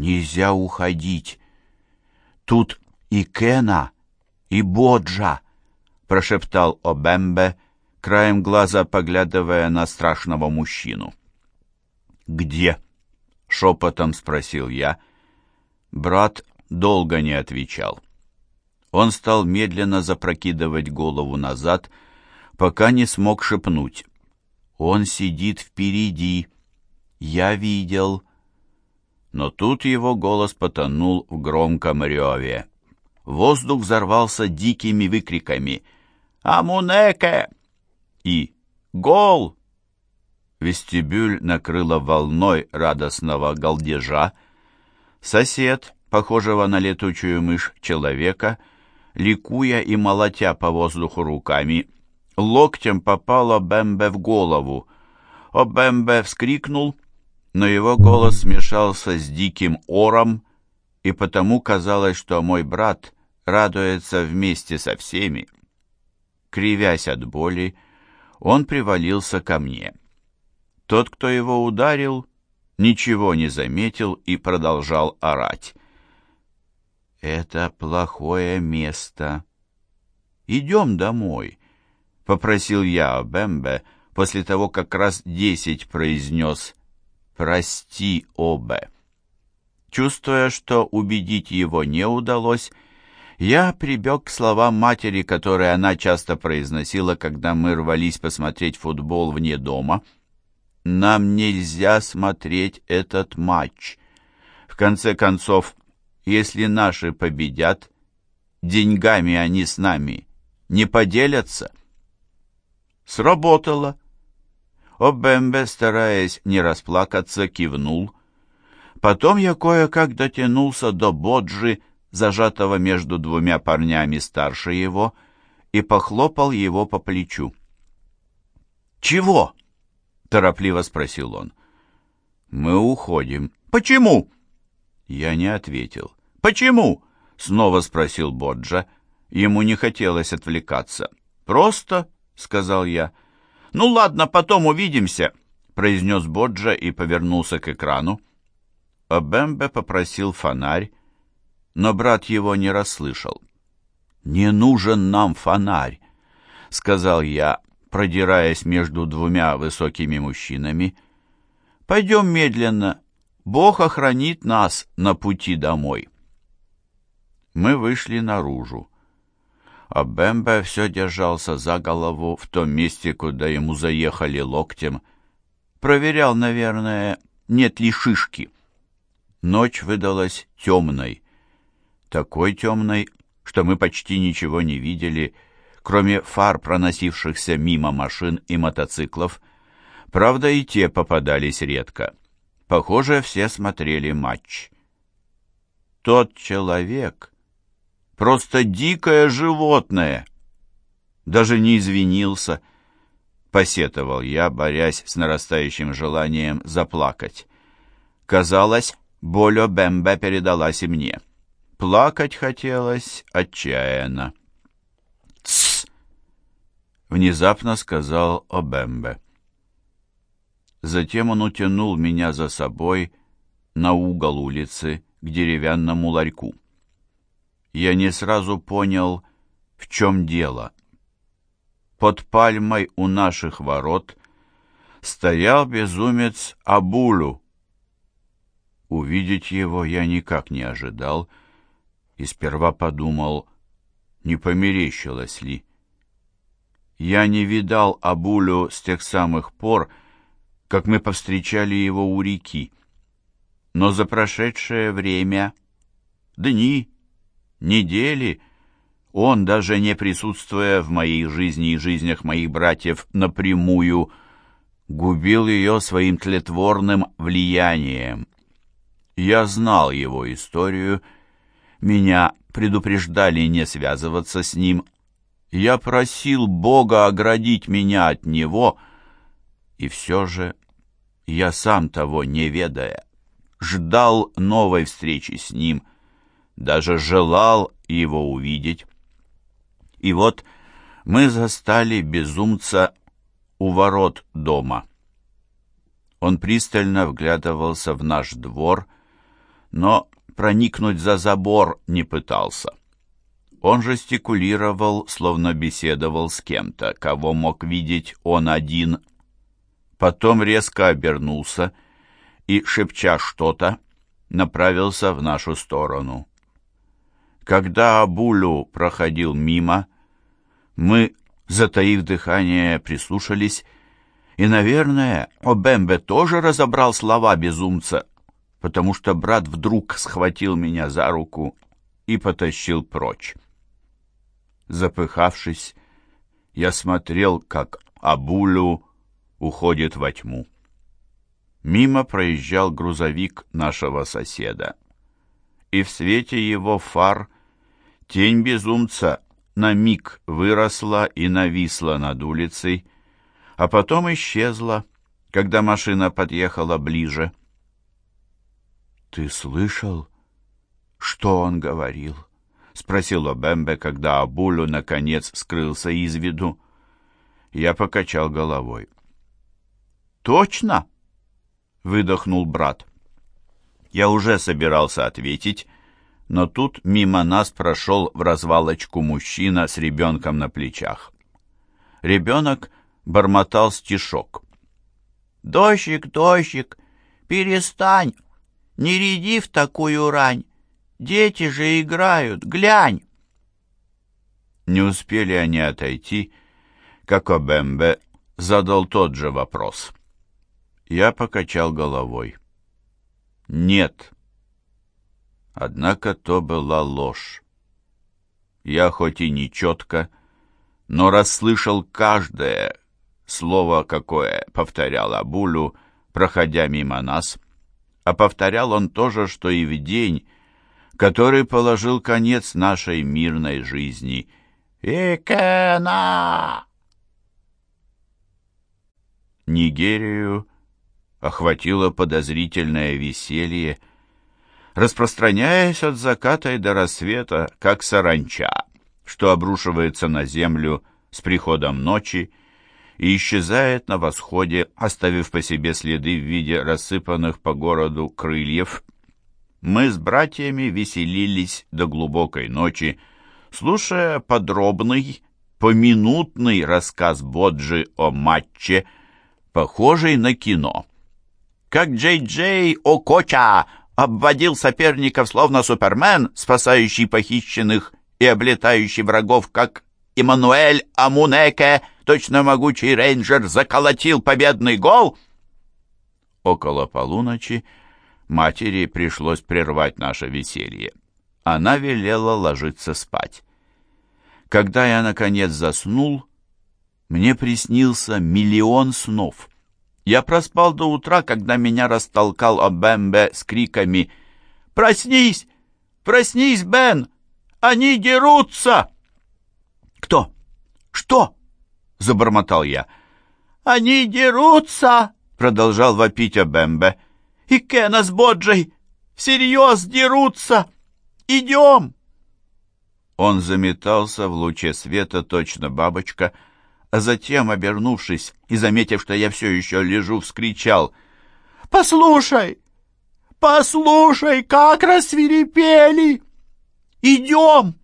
Нельзя уходить. Тут и Кена, и Боджа, прошептал Обембе, краем глаза поглядывая на страшного мужчину. «Где?» — шепотом спросил я. Брат долго не отвечал. Он стал медленно запрокидывать голову назад, пока не смог шепнуть. «Он сидит впереди. Я видел». Но тут его голос потонул в громком реве. Воздух взорвался дикими выкриками «Амунеке!» и «Гол!». Вестибюль накрыло волной радостного галдежа. Сосед, похожего на летучую мышь человека, ликуя и молотя по воздуху руками, локтем попало Бэмбе в голову. О Бэмбе вскрикнул, но его голос смешался с диким ором, и потому казалось, что мой брат радуется вместе со всеми. Кривясь от боли, он привалился ко мне. Тот, кто его ударил, ничего не заметил и продолжал орать. «Это плохое место. Идем домой», — попросил я Бэмбе после того, как раз десять произнес «Прости, Обе». Чувствуя, что убедить его не удалось, я прибег к словам матери, которые она часто произносила, когда мы рвались посмотреть футбол вне дома. «Нам нельзя смотреть этот матч. В конце концов, если наши победят, деньгами они с нами не поделятся». Сработало. Обембе, стараясь не расплакаться, кивнул. Потом я кое-как дотянулся до Боджи, зажатого между двумя парнями старше его, и похлопал его по плечу. «Чего?» — торопливо спросил он. «Мы уходим». «Почему?» Я не ответил. «Почему?» — снова спросил Боджа. Ему не хотелось отвлекаться. «Просто», — сказал я. «Ну ладно, потом увидимся», — произнес Боджа и повернулся к экрану. Обембе попросил фонарь, но брат его не расслышал. «Не нужен нам фонарь», — сказал я, продираясь между двумя высокими мужчинами. «Пойдем медленно. Бог охранит нас на пути домой». Мы вышли наружу. А Бэмбе все держался за голову в том месте, куда ему заехали локтем. Проверял, наверное, нет ли шишки. Ночь выдалась темной такой темной, что мы почти ничего не видели, кроме фар проносившихся мимо машин и мотоциклов. Правда, и те попадались редко. Похоже, все смотрели матч. Тот человек — просто дикое животное. Даже не извинился, посетовал я, борясь с нарастающим желанием заплакать. Казалось, боль Бэмбе передалась и мне. Плакать хотелось отчаянно. «Тссс!» — внезапно сказал Обембе. Затем он утянул меня за собой на угол улицы к деревянному ларьку. Я не сразу понял, в чем дело. Под пальмой у наших ворот стоял безумец Абулу. Увидеть его я никак не ожидал, — и сперва подумал, не померещилось ли. Я не видал Абулю с тех самых пор, как мы повстречали его у реки. Но за прошедшее время, дни, недели, он, даже не присутствуя в моей жизни и жизнях моих братьев напрямую, губил ее своим тлетворным влиянием. Я знал его историю меня предупреждали не связываться с ним. Я просил Бога оградить меня от него, и все же я сам того не ведая, ждал новой встречи с ним, даже желал его увидеть. И вот мы застали безумца у ворот дома. Он пристально вглядывался в наш двор, но проникнуть за забор не пытался. Он жестикулировал, словно беседовал с кем-то, кого мог видеть он один. Потом резко обернулся и, шепча что-то, направился в нашу сторону. Когда Абулю проходил мимо, мы, затаив дыхание, прислушались, и, наверное, Обембе тоже разобрал слова безумца, потому что брат вдруг схватил меня за руку и потащил прочь. Запыхавшись, я смотрел, как Абулю уходит во тьму. Мимо проезжал грузовик нашего соседа, и в свете его фар тень безумца на миг выросла и нависла над улицей, а потом исчезла, когда машина подъехала ближе. «Ты слышал, что он говорил?» — спросил Обембе, когда Абулю, наконец, скрылся из виду. Я покачал головой. «Точно?» — выдохнул брат. Я уже собирался ответить, но тут мимо нас прошел в развалочку мужчина с ребенком на плечах. Ребенок бормотал стишок. «Дождик, дождик, перестань, не ряди в такую рань, дети же играют, глянь!» Не успели они отойти, как Обембе задал тот же вопрос. Я покачал головой. «Нет». Однако то была ложь. Я хоть и не четко, но расслышал каждое, слово какое повторял Абулю, проходя мимо нас, а повторял он то же, что и в день, который положил конец нашей мирной жизни. «Икена!» Нигерию охватило подозрительное веселье, распространяясь от заката и до рассвета, как саранча, что обрушивается на землю с приходом ночи и исчезает на восходе, оставив по себе следы в виде рассыпанных по городу крыльев. Мы с братьями веселились до глубокой ночи, слушая подробный, поминутный рассказ Боджи о матче, похожий на кино. Как Джей-Джей Окоча обводил соперников словно супермен, спасающий похищенных и облетающий врагов, как Иммануэль Амунеке, точно могучий рейнджер, заколотил победный гол? Около полуночи матери пришлось прервать наше веселье. Она велела ложиться спать. Когда я, наконец, заснул, мне приснился миллион снов. Я проспал до утра, когда меня растолкал Обембе с криками «Проснись! Проснись, Бен! Они дерутся!» «Кто? Что?» — забормотал я. «Они дерутся!» — продолжал вопить Обембе. «И Кена с Боджей всерьез дерутся! Идем!» Он заметался в луче света, точно бабочка, а затем, обернувшись и заметив, что я все еще лежу, вскричал «Послушай! Послушай, как рассвирепели! Идем!»